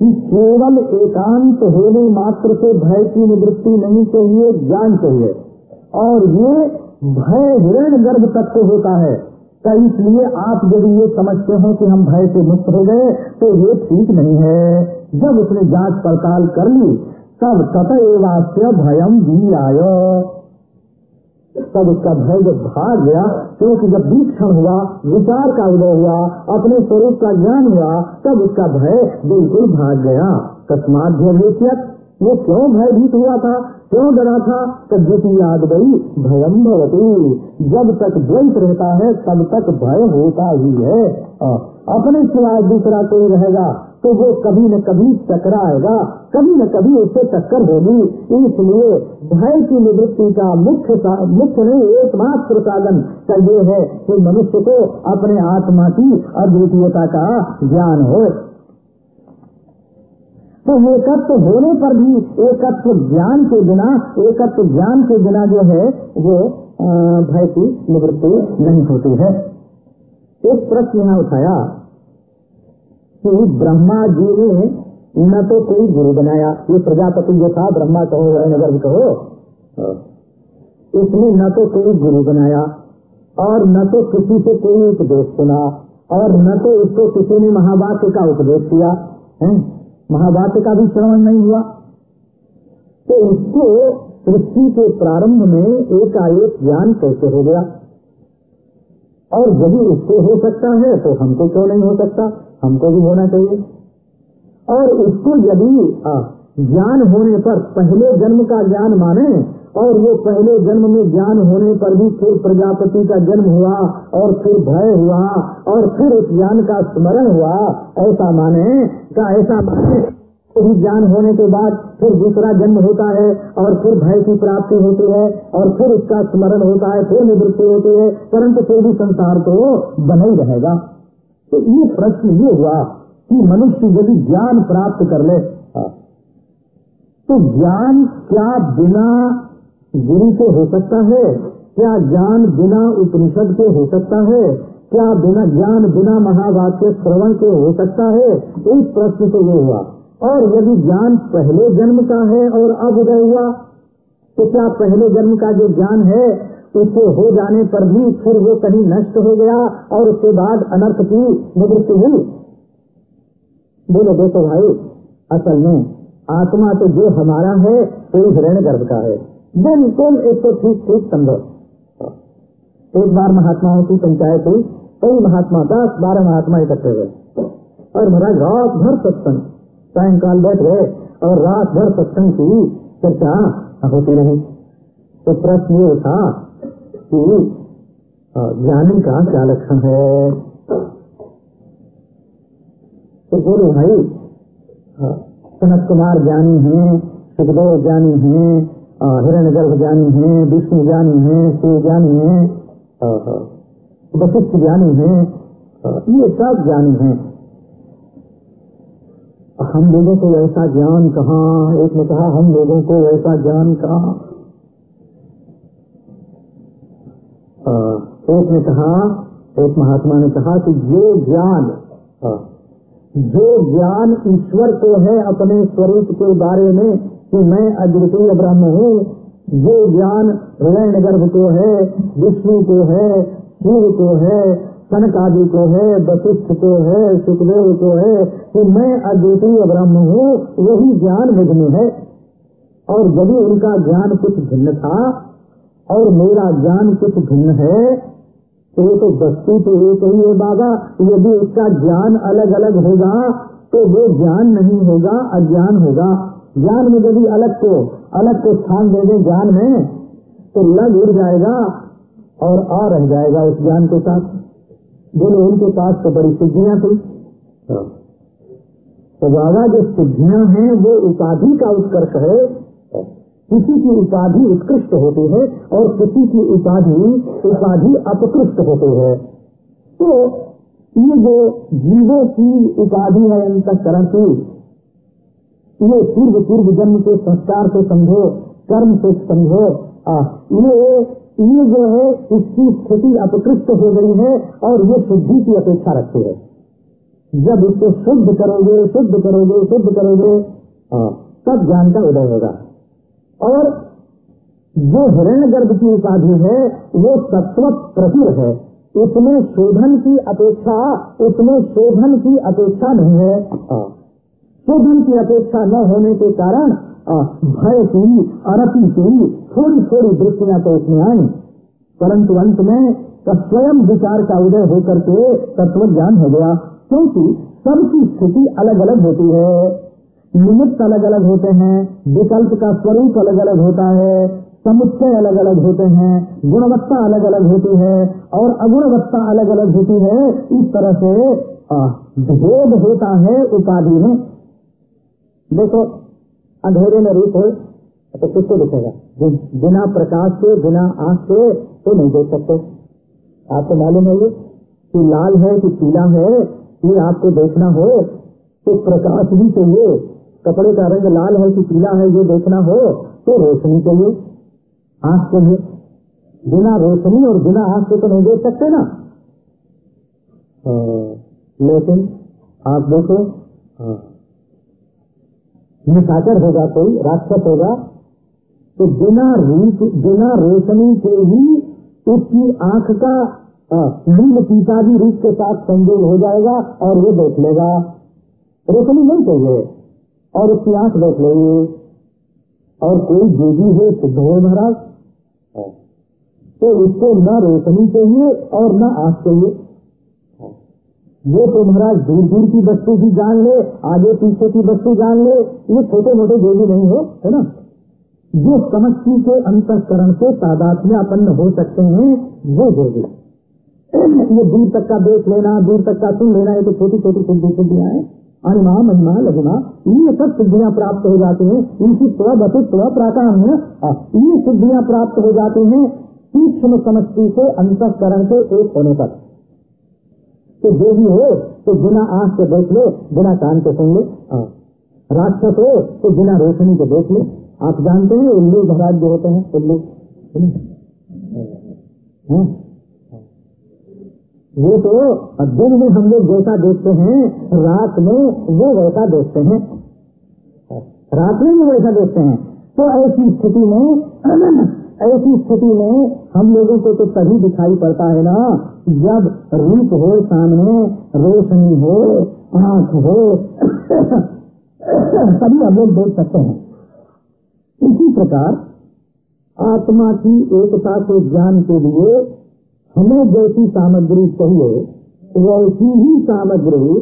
कि केवल एकांत होने मात्र से भय की निवृत्ति नहीं चाहिए, ज्ञान चाहिए। और ये भय हिरण गर्भ तक से होता है। तो इसलिए आप यदि ये समझते हो कि हम भय से मुक्त हो गए तो ये ठीक नहीं है। जब उसने जाँच पड़ताल कर ली, तब तत एवास्य भयम भी आयो तब उसका भय जब भाग गया, क्योंकि जब वीक्षण हुआ, विचार का उदय हुआ, अपने स्वरूप का ज्ञान हुआ, तब उसका भय बिल्कुल भाग गया। कस्मात वो क्यों भयभीत हुआ था? क्यों डरा था? तो जिस याद गई भयम भवती। जब तक द्वैत रहता है, तब तक भय होता ही है। अपने सिवाय दूसरा कोई रहेगा। तो वो कभी न कभी टकराएगा, कभी न कभी उससे टक्कर होगी। इसलिए भय की निवृत्ति का मुख्य मुख्य नहीं, एकमात्र साधन का ये है कि मनुष्य को अपने आत्मा की अद्वितीयता का ज्ञान हो। तो एकत्व होने पर भी, एकत्व ज्ञान के बिना, एकत्व ज्ञान के बिना जो है, वो भय की निवृत्ति नहीं होती है। एक प्रश्न यहाँ उठाया। कि ब्रह्मा जी ने न तो कोई गुरु बनाया। ये प्रजापति जो था, ब्रह्मा कहो नगर कहो, इसने न तो कोई गुरु बनाया और न तो किसी से कोई उपदेश सुना और न तो इसको किसी ने महावाक्य का उपदेश किया है? महावाक्य का भी श्रवण नहीं हुआ। तो इसको सृष्टि के प्रारंभ में एकाएक ज्ञान कैसे हो गया? और यदि उसको हो सकता है तो हमको क्यों नहीं हो सकता? हमको भी होना चाहिए। और उसको यदि ज्ञान होने पर, पहले जन्म का ज्ञान माने, और वो पहले जन्म में ज्ञान होने पर भी फिर प्रजापति का जन्म हुआ, और फिर भय हुआ, और फिर उस ज्ञान का स्मरण हुआ, ऐसा माने का ऐसा माने? भी ज्ञान होने के बाद फिर दूसरा जन्म होता है, और फिर भय की प्राप्ति होती है, और फिर उसका स्मरण होता है, फिर निवृत्ति होती है, परंतु फिर भी संसार तो बना ही रहेगा। तो ये प्रश्न ये हुआ कि मनुष्य यदि ज्ञान प्राप्त कर ले हाँ, तो ज्ञान क्या बिना गुरु के हो सकता है? क्या ज्ञान बिना उपनिषद के हो सकता है? क्या बिना ज्ञान बिना महावाक्य श्रवण के हो सकता है? इस प्रश्न तो ये हुआ। और यदि ज्ञान पहले जन्म का है और अब उदय हुआ तो क्या पहले जन्म का जो ज्ञान है उसके हो जाने पर भी फिर वो कहीं नष्ट हो गया और उसके बाद अनर्थ की निवृत्ति हुई। बोलो देखो भाई, असल में आत्मा तो जो हमारा है, वो हिरण्य गर्भ का है। बिल्कुल एक तो ठीक ठीक समझो। एक बार महात्माओं की पंचायत हुई कई महात्मा दस, बारह महात्मा इकट्ठे हुए। और महाराज रात भर सत्संग, सायकाल बैठ गए और रात भर सत्संग की चर्चा होती रही। तो प्रश्न ये था कि ज्ञानी का क्या लक्षण है? तो बोलो भाई सनत कुमार ज्ञानी हैं, सुखदेव ज्ञानी हैं हिरण्य गर्भ ज्ञानी है, विष्णु ज्ञानी है, शिव ज्ञानी है वशिष्ठ ज्ञानी है ये सब ज्ञानी है। हम लोगों को ऐसा ज्ञान कहा? एक ने कहा, हम लोगों को ऐसा ज्ञान कहा? एक ने कहा, एक महात्मा ने कहा कि जो ज्ञान जो ज्ञान ईश्वर को है अपने स्वरूप के बारे में कि मैं अद्वितीय ब्रह्म हूँ। जो ज्ञान हृदय गर्भ को है, विष्णु को है, शिव को है, कनक आदि को है, वशिष्ठ को है, सुखदेव को है। कि मैं अद्वितीय ब्रह्म हूँ वही ज्ञान मुझमें है। और यदि उनका ज्ञान कुछ भिन्न था और मेरा ज्ञान कुछ भिन्न है तो ये तो वस्तु तो एक ही है बाबा यदि उसका ज्ञान अलग अलग होगा तो वो ज्ञान नहीं होगा अज्ञान होगा। ज्ञान में यदि अलग को अलग को स्थान दे दे ज्ञान में तो लग उड़ जाएगा और आ रह जाएगा उस ज्ञान के साथ। बोलो उनके पास तो बड़ी सिद्धियाँ थी। हाँ। तो बाबा जो सिद्धियाँ हैं वो उपाधि का उत्कर्ष है। किसी की उपाधि उत्कृष्ट होती है और किसी की उपाधि उपाधि अपकृष्ट होती है। तो ये जो जीवों की उपाधि है अंतकरण की ये पूर्व पूर्व जन्म के संस्कार से समझो, कर्म से समझो ये ये जो है, इसकी स्थिति अपकृष्ट हो गई है और ये शुद्धि की अपेक्षा रखती है। जब इसको शुद्ध करोगे शुद्ध करोगे शुद्ध करोगे तब ज्ञान का उदय होगा। और जो हिरण्य गर्भ की उपाधि है, वो तत्व प्रचुर है। उसमें शोधन की अपेक्षा उसमें शोधन की अपेक्षा नहीं है। शोधन की अपेक्षा न होने के कारण भय की अरति की थोड़ी थोड़ी दृष्टियाँ तो उसमें आई। परंतु अंत में स्वयं विचार का उदय होकर के तत्व ज्ञान हो गया, क्योंकि सबकी स्थिति अलग अलग होती है। निमित्त अलग अलग होते हैं, विकल्प का स्वरूप अलग अलग होता है, समुच्चय अलग अलग होते हैं, गुणवत्ता अलग अलग होती है, और अगुणवत्ता अलग अलग होती है, इस तरह से भेद होता है उपाधि में। देखो, अंधेरे में रूप हो तो किसको दिखेगा? बिना प्रकाश के, बिना आँख के तो नहीं देख सकते। आपको मालूम है ये? कि लाल है कि पीला है, ये आपको देखना हो तो प्रकाश भी चाहिए। कपड़े का रंग लाल है कि पीला है, ये देखना हो तो रोशनी चाहिए। आँख चाहिए बिना रोशनी और बिना आँख के तो नहीं देख सकते ना। लेकिन आप देखो निशाचर होगा कोई, राक्षस होगा तो बिना रूप, बिना रोशनी के ही उसकी आँख का नील पीता भी रूप के साथ संयोग हो जाएगा और वो देख लेगा। रोशनी नहीं चाहिए। और उसकी आँख देख लेगी और कोई देवी है सिद्ध हो महाराज। तो उसको न रोशनी चाहिए और न आँख चाहिए। वो तो महाराज दूर दूर की वस्तु भी जान ले आगे पीछे की वस्तु जान ले। ये छोटे मोटे देवी नहीं हो है ना? जो समष्टि के अंतकरण से तादात्म्यापन्न हो सकते हैं वो देवी ये दूर तक का देख लेना दूर तक का सुन लेना ये तो छोटी छोटी सिद्धि सिद्धियाँ हैं अनिमा महिमा, लघुमा ये सब सिद्धियाँ प्राप्त हो जाती हैं इनकी स्व स्व प्राकाम्य ये सिद्धियाँ प्राप्त हो जाती हैं सूक्ष्म समष्टि से अंतकरण के एक होने तक तो जो भी हो तो बिना आँख के देख ले, बिना कान के सुन ले। राक्षस हो तो बिना रोशनी के देख ले आप जानते हैं, उल्लू महाराज जो होते हैं, उल्लू। वो तो दिन में हम लोग जैसा देखते हैं, रात में वो वैसा देखते हैं। रात में भी वैसा देखते हैं। तो ऐसी स्थिति में, ऐसी स्थिति में हम लोगों को तो तभी दिखाई पड़ता है ना, जब रूप हो सामने, रोशनी हो, आँख हो, तभी हम लोग देख सकते हैं। इसी प्रकार आत्मा की एकता के ज्ञान के लिए हमें जैसी सामग्री चाहिए, वैसी ही सामग्री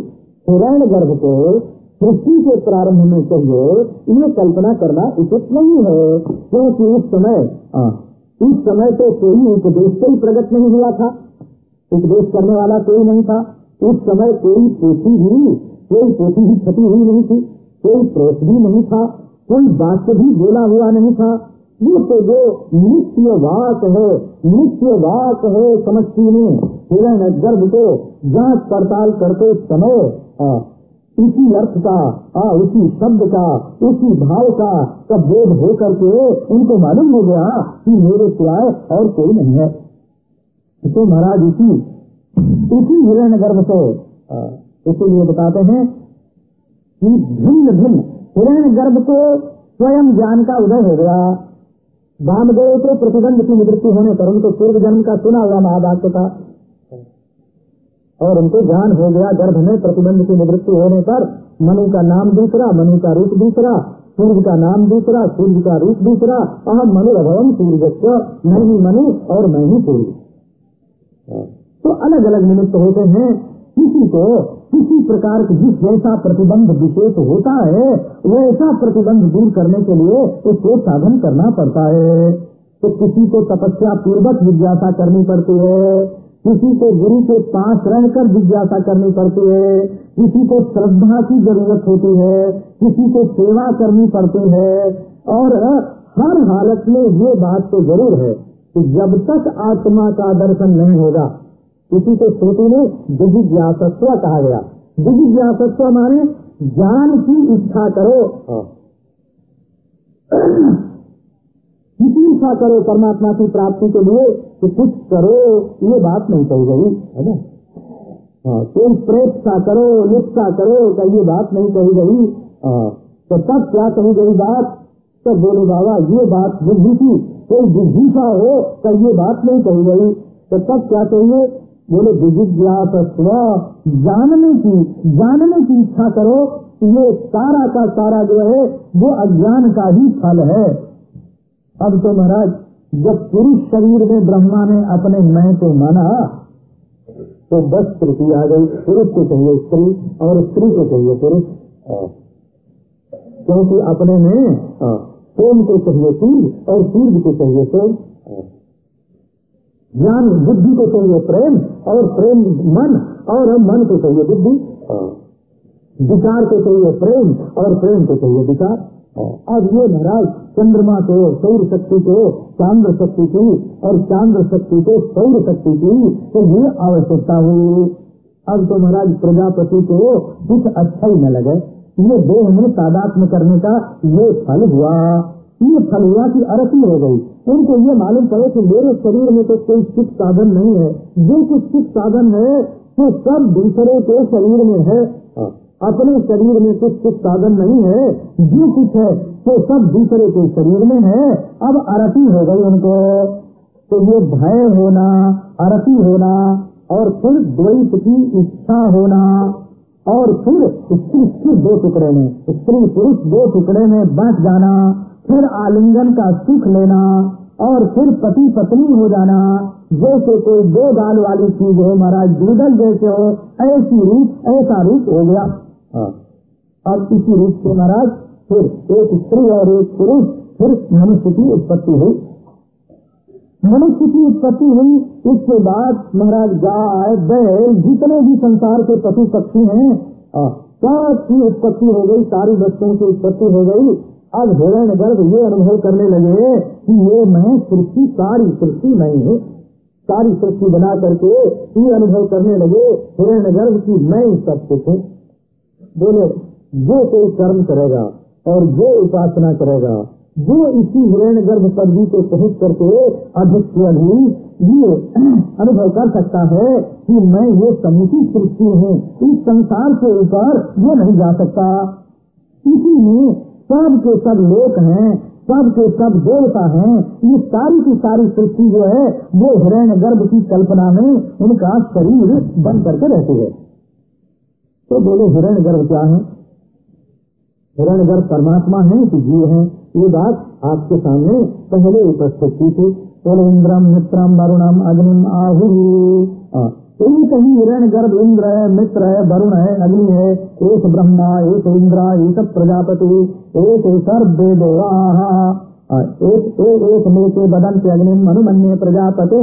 हिरण गर्भ को सृष्टि के प्रारंभ में चाहिए। ये कल्पना करना उचित नहीं है, क्योंकि उस समय इस समय तो कोई उपदेश से ही प्रकट नहीं हुआ था। उपदेश करने वाला कोई नहीं था। उस समय कोई पोथी भी, कोई पोथी भी छपी हुई नहीं थी। कोई प्रेस भी नहीं था। कोई वाक्य भी बोला हुआ नहीं था। तो जो नित्य वाक है नित्य वाक है समस्ती में हिरण गर्भ को जाँच पड़ताल करते समय उसी अर्थ का आ, उसी शब्द का उसी भाव का सब बोध हो करके उनको मालूम हो गया कि मेरे सिवाय और कोई नहीं है। तो महाराज इसी इसी हिरण गर्भ से इसीलिए बताते हैं कि भिन्न भिन्न हिरण गर्भ को स्वयं ज्ञान का उदय हो गया। वामदेव तो प्रतिबंध की निवृत्ति होने पर उनको पूर्व जन्म का सुना हुआ महावाक्य था। और उनको ज्ञान हो गया गर्भ में प्रतिबंध की निवृत्ति होने पर मनु का नाम दूसरा, मनु का रूप दूसरा, सूर्य का नाम दूसरा, सूर्य का रूप दूसरा अहम मनु रभवम सूर्य मैं ही मनु और मैं ही सूर्य। तो अलग अलग निमित्त होते हैं। किसी को किसी प्रकार के जिस जैसा प्रतिबंध विशेष होता है, वैसा प्रतिबंध दूर करने के लिए उसको साधन करना पड़ता है। तो किसी को तपस्या पूर्वक जिज्ञासा करनी पड़ती है, किसी को गुरु के पास रहकर जिज्ञासा करनी पड़ती है, किसी को श्रद्धा की ज़रूरत होती है, किसी को सेवा करनी पड़ती है, और हर हालत में ये बात तो ज़रूर है कि जब तक आत्मा का दर्शन नहीं होगा किसी को श्रुति में दिजिज्ञासत्व कहा गया। दिजिज्ञासत्व माने ज्ञान की इच्छा करो। किसी इच्छा करो परमात्मा की प्राप्ति के लिए कि कुछ करो ये बात नहीं कही गई है ना? हाँ, कोई प्रेक्षा करो लिप्सा करो का ये बात नहीं कही गई। हाँ, तो तब क्या कही गई बात? तब तो बोले बाबा ये बात बुद्धि की कोई जिज्ञासा हो का ये बात नहीं कही गई। तो तब क्या कहिए? बोले विजिज्ञास स्व जानने की जानने की इच्छा करो ये सारा का सारा जो है, वो अज्ञान का ही फल है। अब तो महाराज, जब पुरुष शरीर में ब्रह्मा ने अपने मैं को माना तो बस त्रुटि आ गई। पुरुष को चाहिए स्त्री और स्त्री को चाहिए पुरुष। क्योंकि अपने में सोम को चाहिए सूर्य और सूर्य को चाहिए सोम। ज्ञान, बुद्धि को चाहिए प्रेम और प्रेम मन, और हम मन को चाहिए बुद्धि विचार को चाहिए प्रेम और प्रेम को चाहिए विचार अब ये महाराज चंद्रमा को, सौर शक्ति को, चांद्र शक्ति की और चांद्र शक्ति को, सौर शक्ति की तो ये आवश्यकता हुई अब तो महाराज प्रजापति को कुछ अच्छा ही न लगे। ये देह में तादात्म करने का ये फल हुआ। ये फल हुआ की अरसी हो गई। उनको ये मालूम पड़े कि मेरे शरीर में तो कोई सुख साधन नहीं है। जो कुछ सुख साधन है, वो सब दूसरे के शरीर में है। अपने शरीर में कुछ कुछ साधन नहीं है। जो कुछ है तो सब दूसरे के शरीर में है। अब अरती हो गई उनको। तो ये भय होना अरती होना, और फिर द्वैत की इच्छा होना, और फिर स्त्री फिर दो टुकड़े में स्त्री पुरुष दो टुकड़े में बच जाना फिर आलिंगन का सुख लेना और फिर पति पत्नी हो जाना। जैसे कोई दो दाल वाली चीज़ हो महाराज दूधल जैसे हो ऐसी रूप ऐसा रूप हो गया। हाँ। अब इसी रूप से महाराज फिर एक स्त्री और एक पुरुष फिर मनुष्य की उत्पत्ति हुई। मनुष्य की उत्पत्ति हुई इसके बाद महाराज गाय बैल जितने भी संसार के पशु पक्षी हैं हाँ, सब की उत्पत्ति हो गई? सारी वस्तुओं की उत्पत्ति हो गई। अब हिरण गर्भ ये अनुभव करने लगे कि ये मैं सृष्टि, सारी सृष्टि नहीं है। सारी सृष्टि बना करके ये अनुभव करने लगे हिरण गर्भ की मैं सब कुछ हूँ। बोले, जो कोई कर्म करेगा और जो उपासना करेगा जो इसी हिरण गर्भ पदवी को पहुँच करके अधिक से अधिक ये अनुभव कर सकता है कि मैं ये समुची सृष्टि हूँ। इस संसार के ऊपर ये नहीं जा सकता। इसी में सब के सब लोक हैं, सब के सब देवता हैं। ये सारी की सारी सृष्टि जो है, वो हिरण गर्भ की कल्पना में उनका शरीर बन करके रहती है। तो बोले हिरण गर्भ क्या है? हिरण गर्भ परमात्मा है कि जीव है? ये बात आपके सामने पहले उपस्थित की थी। बोले, इंद्रम मित्रम वरुणम अग्निम आहु। एक ही हिरण गर्भ इंद्र है, मित्र है, वरुण है, अग्नि है, एक ब्रह्मा, एक इंद्र, एक प्रजापति, एक सर्वे देवा। एक एक एक मेके बदन से अग्नि अनुमन्य प्रजापति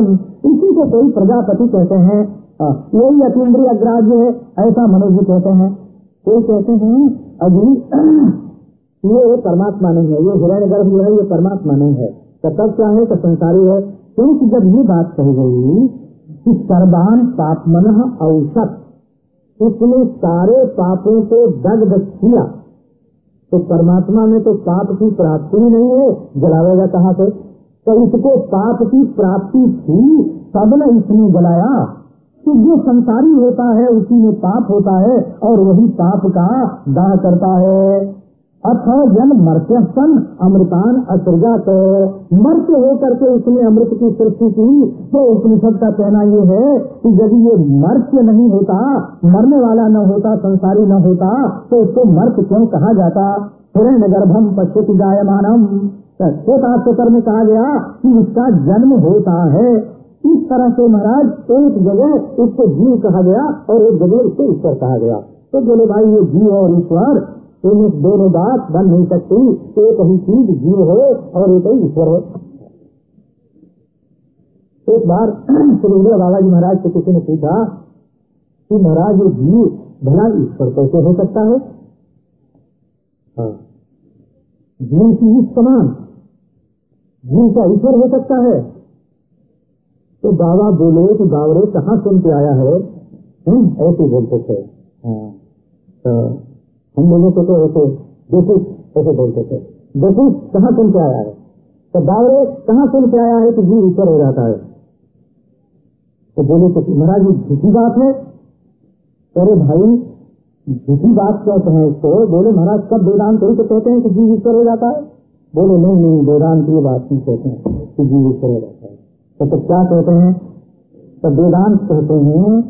इसी को कोई प्रजापति कहते हैं। यही अतीन्द्रिय अग्राह्य है, ऐसा मनुष्य कहते हैं। कोई कहते हैं, अग्नि, ये परमात्मा नहीं है, ये हिरण गर्भ जो है, ये परमात्मा नहीं है। तो तब क्या है तो संसारी है। क्योंकि जब ये बात कही गई कि सर्वान पापमन औसत उसने सारे पापों को दग्ध किया। तो परमात्मा में तो पाप की प्राप्ति ही नहीं है। जलावेगा कहाँ से? तो इसको पाप की प्राप्ति थी न इसने जलाया। कि जो संसारी होता है, उसी में पाप होता है, और वही पाप का दाह करता है। अथ जन मर्त्य सन, अमृतान असृजत मर्त्य होकर के उसने अमृत की सृष्टि की तो उपनिषद का कहना ये है कि यदि ये मर्त्य नहीं होता, मरने वाला न होता, संसारी न होता तो उसको मर्त क्यों कहा जाता? हिरण्य गर्भम पश्चित जायमानम छोटा में कहा गया कि इसका जन्म होता है। इस तरह से महाराज, एक जगह उसको जीव कहा गया और एक जगह उसको ईश्वर कहा गया। तो बोले, भाई, ये जीव और ईश्वर इन दोनों बात बन नहीं सकती। एक ही चीज़ जीव हो और एक ही ईश्वर हो। एक बार श्री बाबा जी महाराज से किसी ने पूछा कि महाराज, ये जीव भला ईश्वर कैसे हो सकता है? हाँ। जीव की समान। जीव का ईश्वर हो सकता है। तो बाबा बोले कि बावरे कहाँ सुन के आया है? ऐसे बोलते थे। हाँ। तो हम लोगों को तो ऐसे बेसिस ऐसे बोलते थे। बेसिस कहाँ सुन के आया है? तो बावरे कहाँ सुन के आया है कि जीव ऊपर हो जाता है? तो बोले तो महाराज ये झूठी बात है। अरे भाई झूठी बात क्यों कहें इसको? बोले महाराज कब वेदांत यही तो कहते हैं कि जीव ईश्वर हो जाता है। बोले नहीं नहीं वेदांत ये बात नहीं कहते हैं कि जीव ईश्वर हो जाता है। तो, तो क्या कहते हैं? तो वेदांत कहते हैं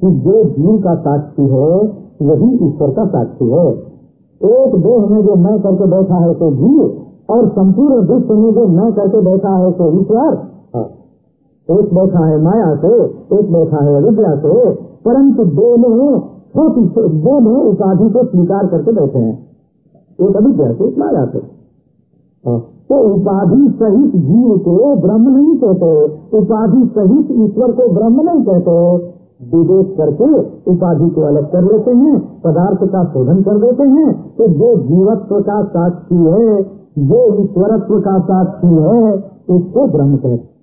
कि जो जीव का साक्षी है वही ईश्वर का साक्षी है एक देह में जो मैं करके बैठा है तो जीव और संपूर्ण विश्व में जो मैं करके बैठा है तो ईश्वर हाँ। एक बैठा है माया से, एक बैठा है विद्या से, परंतु दोनों छोटी दोनों उपाधि को स्वीकार करके बैठे हैं एक अविद्या से, एक माया से हाँ। तो उपाधि सहित जीव को ब्रह्म नहीं कहते, उपाधि सहित ईश्वर को ब्रह्म नहीं कहते विवेक करके उपाधि को अलग कर लेते हैं, पदार्थ का शोधन कर देते हैं तो जो जीवत्व का साक्षी है, जो ईश्वरत्व का साक्षी है, उसको ब्रह्म कहते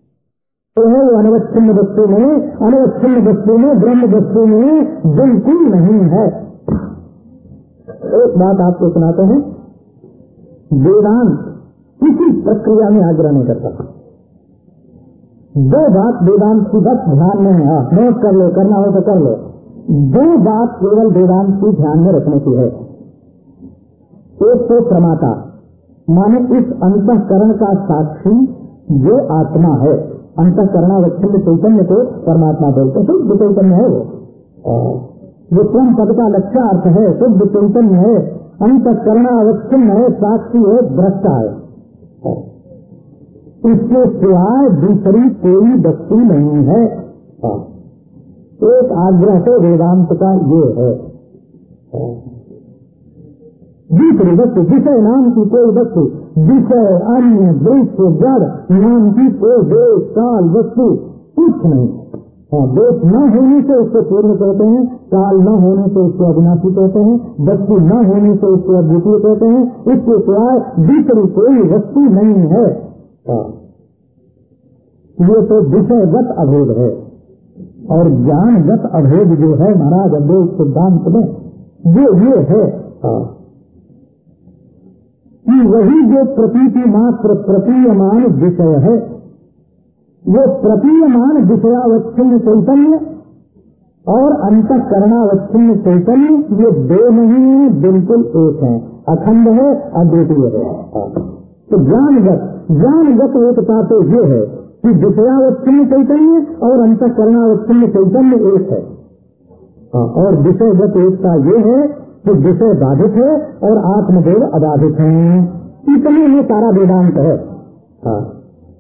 तो है वो अनवच्छिन्न वस्तु में, अनवच्छिन्न वस्तु में, ब्रह्म वस्तु में बिल्कुल नहीं है। एक बात आपको सुनाते हैं। वेदांत किसी प्रक्रिया में आग्रह नहीं करता। दो बात वेदांत की बस ध्यान में है। नोट कर लो, करना हो तो कर लो। दो बात केवल वेदांत की ध्यान में रखने की है। एक तो प्रमाता, माने इस अंतकरण का साक्षी जो आत्मा है। अंतकरणावच्छिन्न चैतन्य को परमात्मा बोलते शुद्ध चैतन्य है वो। जो स्वयं पद का लक्ष्य अर्थ है, शुद्ध चैतन्य है। अंतकरणावच्छिन्न है, साक्षी है दृष्टा है। इसके सिवाय दूसरी कोई वस्तु नहीं है हाँ। एक आग्रह तो वेदांत का ये है हाँ। दूसरी वस्तु विषय नाम की कोई वस्तु विषय अन्य देश जड़ नाम की कोई देश काल वस्तु कुछ नहीं हाँ देश न होने से उसको पूर्ण कहते हैं, काल न होने से उसको अविनाशी कहते हैं, वस्तु न होने से उसको अद्वितीय कहते हैं इसके सिवाय दूसरी कोई वस्तु नहीं हाँ। ये तो विषयगत अभेद है और ज्ञानगत अभेद जो है महाराज अद्वैत सिद्धांत में, वो ये है हाँ। कि वही जो प्रतीति मात्र प्रतीयमान विषय है, वो प्रतीयमान विषयावच्छिन्न चैतन्य और अंतकरणावच्छिन्न चैतन्य, ये दो नहीं है बिल्कुल एक है अखंड है, अद्वितीय है हाँ। तो ज्ञानगत ज्ञानगत एकता तो ये है कि विषयावच्छिन्न चैतन्य और अंत अंतकरणावच्छिन्न चैतन्य एक है। हाँ, और विषयगत एकता ये है कि विषय बाधित है और आत्मदेव अबाधित है। इतने में सारा वेदांत है। हाँ,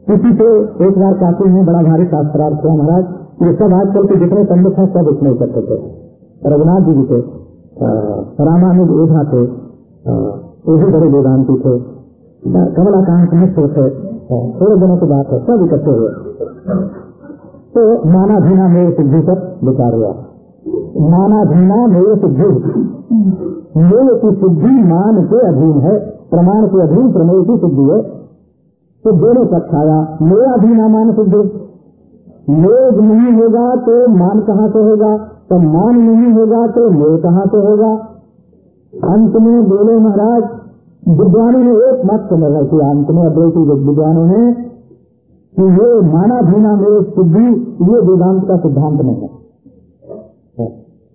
किसी से एक बार कहते हैं बड़ा भारी शास्त्रार्थ हुआ महाराज ये सब आजकल के जितने पंडित हैं सब इसमें करते थे। रघुनाथ जी भी थे। हाँ, रामानुज थे। वही बड़े वेदांति थे। कमलाकांत मिश्र थे थोड़े दिनों की बात है सब इकट्ठे हुए तो माना धीना मेरे सिद्धि पर विचार हुआ माना धीना मेरे सिद्धि मेरे की सिद्धि मान के अधीन है प्रमाण के अधीन प्रमेय की सिद्धि है तो दोनों पक्ष आया मेरा धीना मान सिद्धि लोग नहीं होगा तो मान कहाँ से होगा तो मान नहीं होगा तो मेरे कहाँ से होगा अंत में बोले महाराज विद्वानों ने एक मत समझ किया अंत में अद्वैती विद्वानों ने कि ये माना भीना मेरे सिद्धि ये वेदांत का सिद्धांत नहीं है।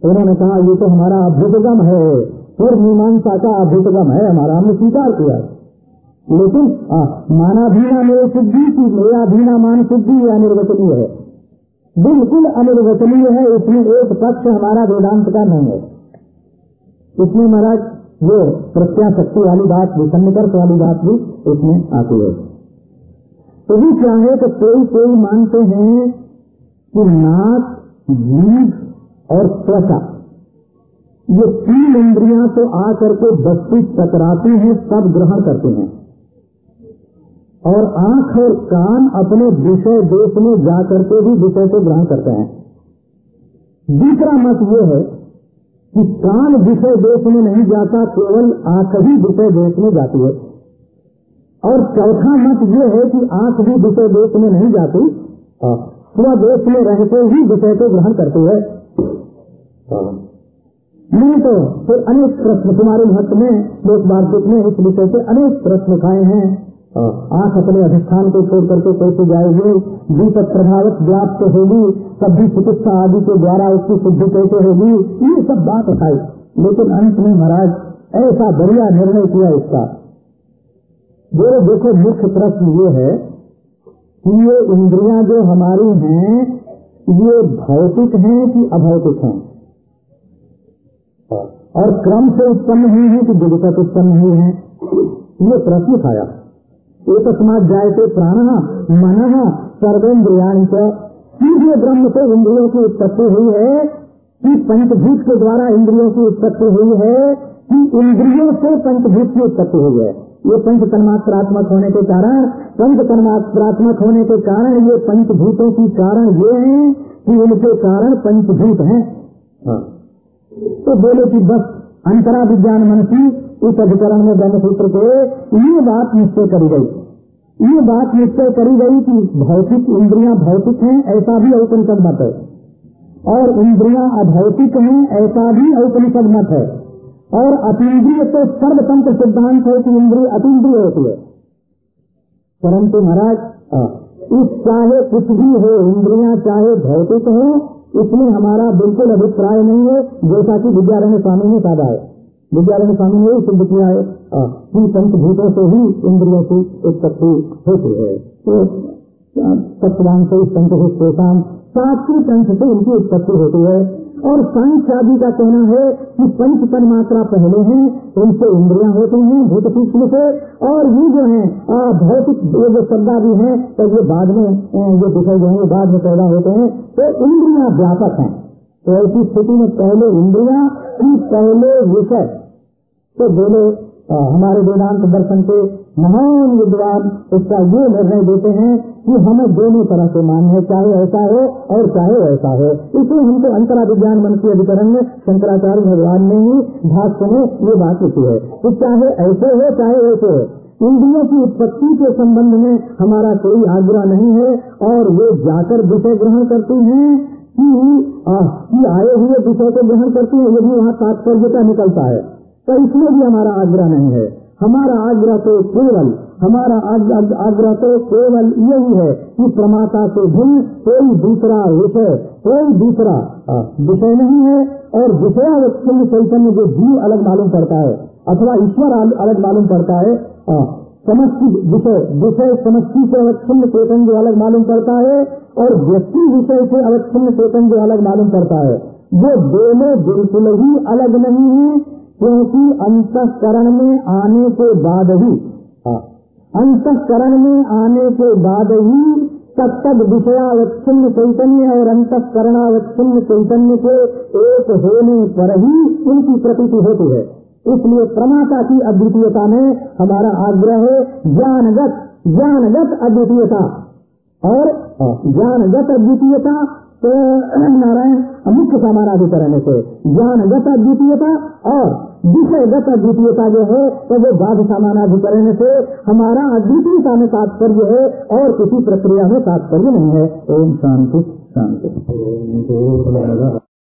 उन्होंने कहा ये तो हमारा अभ्युतगम है पूर्व मीमांसा का अभ्युतगम है हमारा हमने स्वीकार किया। लेकिन आ, माना भीना मेरे सिद्धि की मेरा भीना मान सिद्धि ये अनिर्वचनीय है। बिल्कुल अनिर्वचनीय है इसमें एक पक्ष हमारा वेदांत का नहीं है। इसमें महाराज वो प्रत्याशक्ति वाली बात विसन्निकर्ष वाली बात भी इसमें आती है। तो भी क्या है कि कोई कोई मानते हैं कि नाक जीव और त्वचा, ये तीन इंद्रियाँ तो आकर के बस्ती टकराती हैं, सब ग्रहण करते हैं। और आँख और कान अपने विषय देश में जाकर के भी विषय को ग्रहण करते हैं। दूसरा मत ये है कि कान विषय देश में नहीं जाता, केवल आँख ही विषय देश में जाती है और चौथा मत ये है कि आँख भी विषय देश में नहीं जाती हाँ। स्वदेश में रहते ही विषय को ग्रहण करती है हाँ। नहीं तो फिर अनेक प्रश्न, तुम्हारे मत में लोक वार्षिक में इस विषय से अनेक प्रश्न उठाए हैं आँख अपने अधिष्ठान को छोड़ करके कैसे जाएगी दीपक प्रभावित व्याप्त होगी सभी चिकित्सा आदि के द्वारा उसकी शुद्धि कैसे होगी? ये सब बात उठाई। लेकिन अंत में महाराज, ऐसा बढ़िया निर्णय किया इसका। मेरे देखो, मुख्य प्रश्न ये है कि ये इंद्रियाँ जो हमारी हैं, ये भौतिक हैं कि अभौतिक हैं? और क्रम से उत्पन्न हुई है कि दिवसक उत्पन्न हुई है? ये प्रश्न उठाया। एक जायते प्राण मन सर्वेन्द्रियाणी सीधे ब्रह्म से इंद्रियों की उत्पत्ति हुई है, कि पंचभूत के द्वारा इंद्रियों की उत्पत्ति हुई है, कि इंद्रियों से पंचभूत की उत्पत्ति हुई है। ये पंच तन्मात्रात्मक होने के कारण, पंच तन्मात्रात्मक होने के कारण ये पंचभूतों की कारण ये है, कि उनके कारण पंचभूत हैं। हाँ। तो बोले कि बस अंतरा विज्ञान मन की इस अधिकरण में ब्रह्मसूत्र के ये बात निश्चय करी गई। ये बात निश्चय करी गई कि भौतिक इंद्रियाँ भौतिक हैं, ऐसा भी औपनिषद मत है। और इंद्रियाँ अभौतिक हैं, ऐसा भी औपनिषद मत है। और अतीन्द्रिय तो सर्वतंत्र सिद्धांत है कि इंद्रिय अतीन्द्रिय होती है। परंतु महाराज इस चाहे कुछ भी हो, इंद्रियाँ चाहे भौतिक हो, इसमें हमारा बिल्कुल अभिप्राय नहीं है, जैसा कि विद्यारण्य स्वामी ने कहा है। विद्यारण्य स्वामी ने सिद्ध किया है। कि पंचभूतों से ही इंद्रियों की उत्पत्ति होती है। तो सत्यवान से पंचभूत सात्विक अंश से इनकी उत्पत्ति होती है। और सांख्य आदि का कहना है कि पंच तन मात्रा पहले हैं, उनसे इंद्रियाँ होती हैं, भूत सूक्ष्म से। और ये जो है भौतिक जो शब्दा भी है तो ये बाद में ये विषय जो है बाद में पैदा होते हैं तो इंद्रिया व्यापक हैं। तो ऐसी स्थिति में पहले इंद्रिया पहले विषय। तो बोले हमारे वेदांत दर्शन के महान विद्वान इसका ये निर्णय देते हैं कि हमें दोनों तरह से मान है, चाहे ऐसा हो और चाहे ऐसा हो। इसलिए हमको अंतरा विज्ञान मन के अधिकरण में शंकराचार्य भगवान ने ही भाष्य में ये बात लिखी है कि चाहे ऐसे हो, चाहे ऐसे हो, इंद्रियों की उत्पत्ति के संबंध में हमारा कोई आग्रह नहीं है और वे जाकर विषय ग्रहण करती हैं। कि आए हुए विषय को ग्रहण करती है यदि वहाँ तात्पर्य का निकलता है। तो इसमें भी हमारा आग्रह नहीं है। हमारा आग्रह तो केवल, हमारा आग्रह तो केवल यही है कि प्रमाता से भिन्न कोई दूसरा विषय, कोई दूसरा विषय नहीं है और विषय चैतन्य जो जीव अलग मालूम पड़ता है अथवा ईश्वर अलग मालूम पड़ता है। समस्ती विषय विषय समस्ती से अवच्छिन्न चेतन जो अलग मालूम करता है और व्यक्ति विषय से अवच्छिन्न चेतन जो अलग मालूम करता है। वो दोनों बिल्कुल ही अलग नहीं है क्योंकि अंतकरण में आने के बाद ही हाँ, अंतकरण में आने के बाद ही तब तक विषयावच्छिन्न चैतन्य और अंतकरणावच्छिन्न चैतन्य के एक होने पर ही उनकी प्रतीति होती है। इसलिए प्रमाता की अद्वितीयता में हमारा आग्रह है ज्ञानगत ज्ञानगत अद्वितीयता। और ज्ञानगत अद्वितीयता तो नारायण, मुख्य समानाधिकरण से ज्ञानगत अद्वितीयता और विषयगत अद्वितीयता जो है तो वो बाध समानाधिकरण से हमारा अद्वितीयता में तात्पर्य है और किसी प्रक्रिया में तात्पर्य नहीं है। ओम शांति शांति।